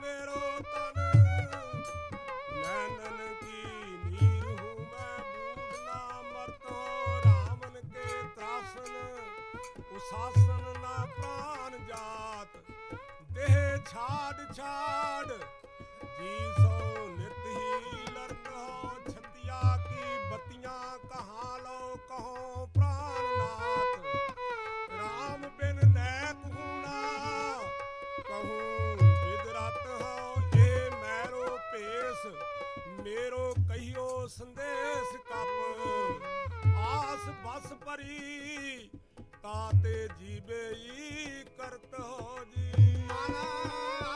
मेरो तन नैनन की नीर हूँ मैं बूढ़ना मरतो रावण के त्रासन उशासन ना प्राण जात देह छाड़ छाड़ जी ਸੰਦੇਸ਼ ਕੱਪ ਆਸ ਬਸ ਭਰੀ ਤਾਂ ਤੇ ਜੀਵੇ ਕਰਤ ਹੋ ਜੀ। ਮਾਨਾ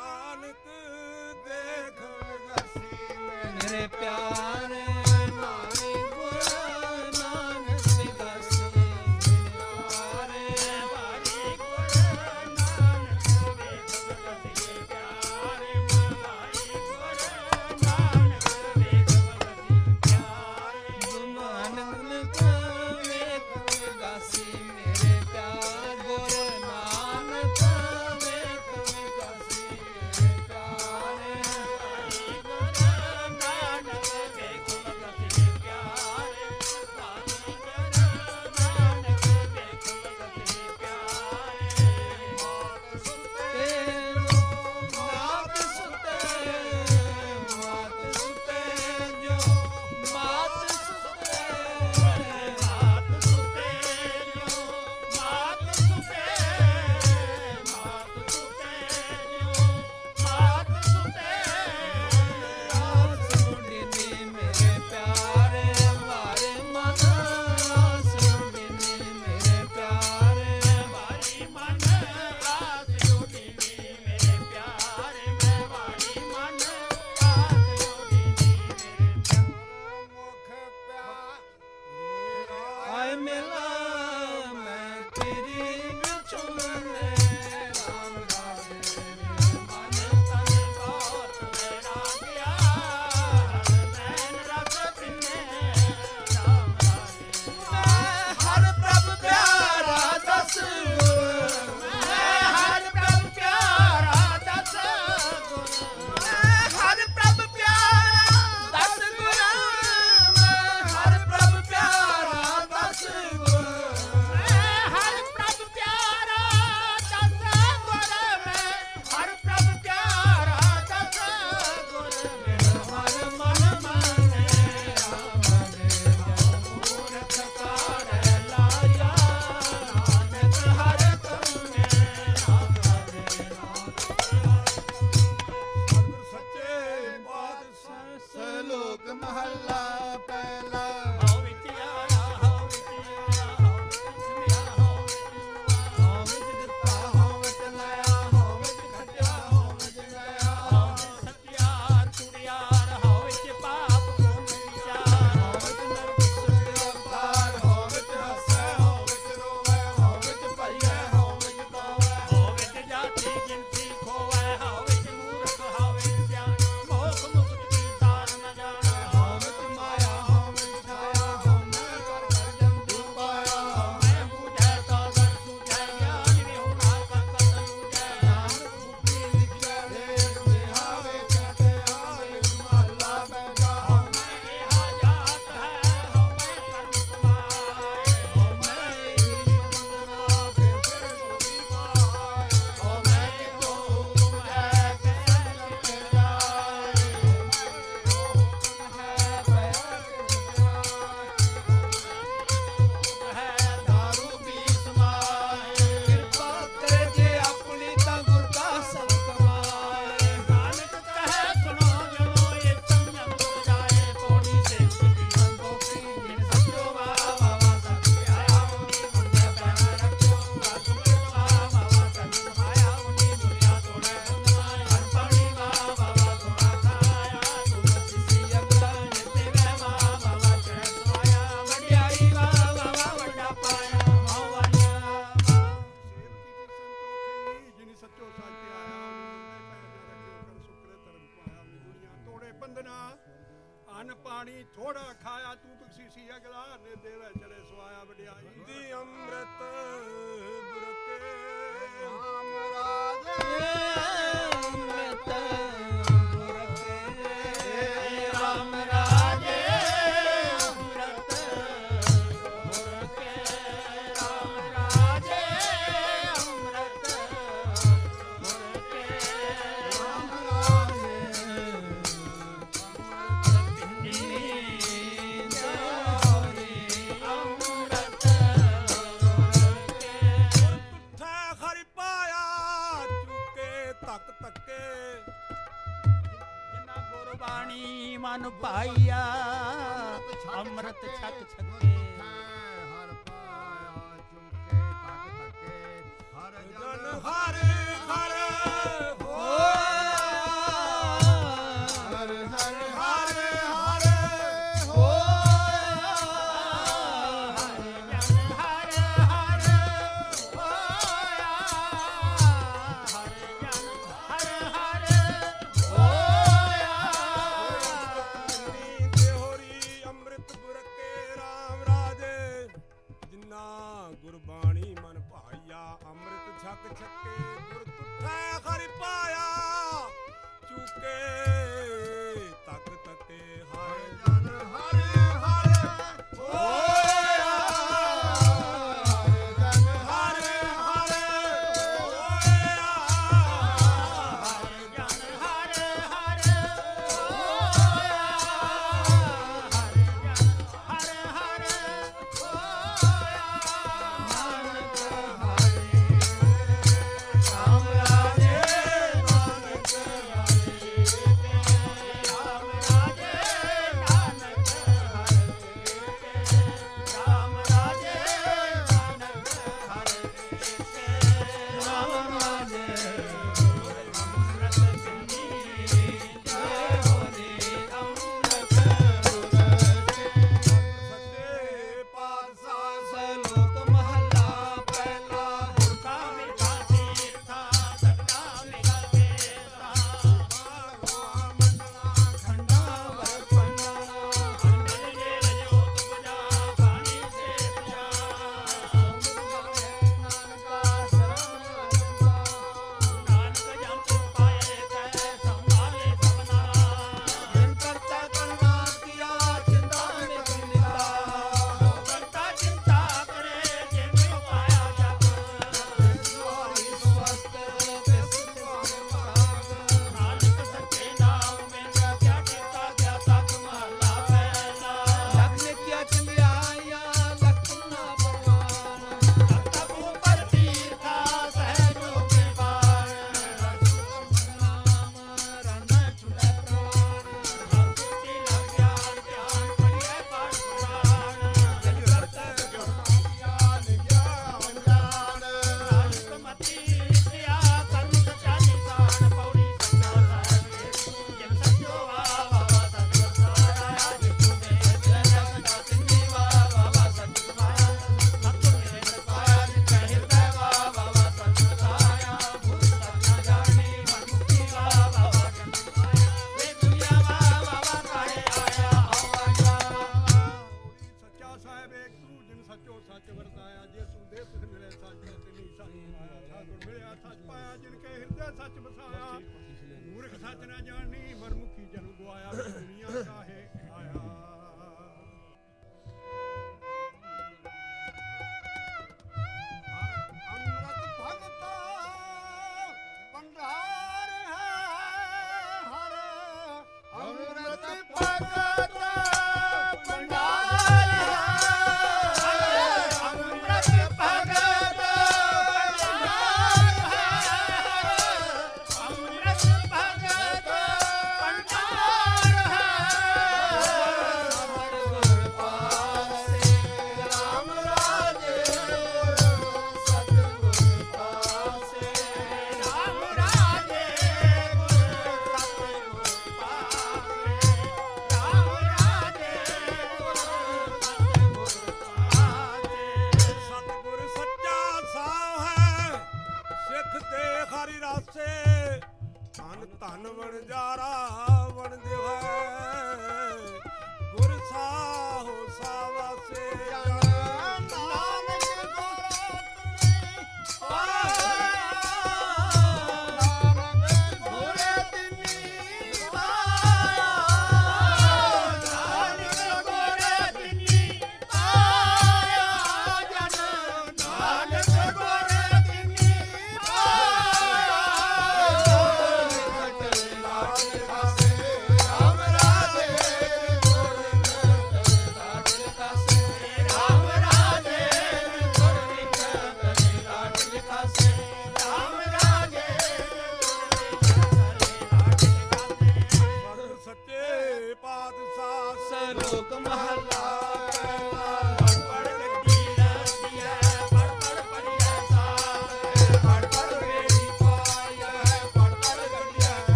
ਨਾਨਕ ਪਾਈਆ ਅੰਮ੍ਰਿਤ ਛਕ ਛਕੇ। ਛੱਕੇ ਗੁਰ ਤੁਠਾ ਪਾਇਆ ਚੁੱਕੇ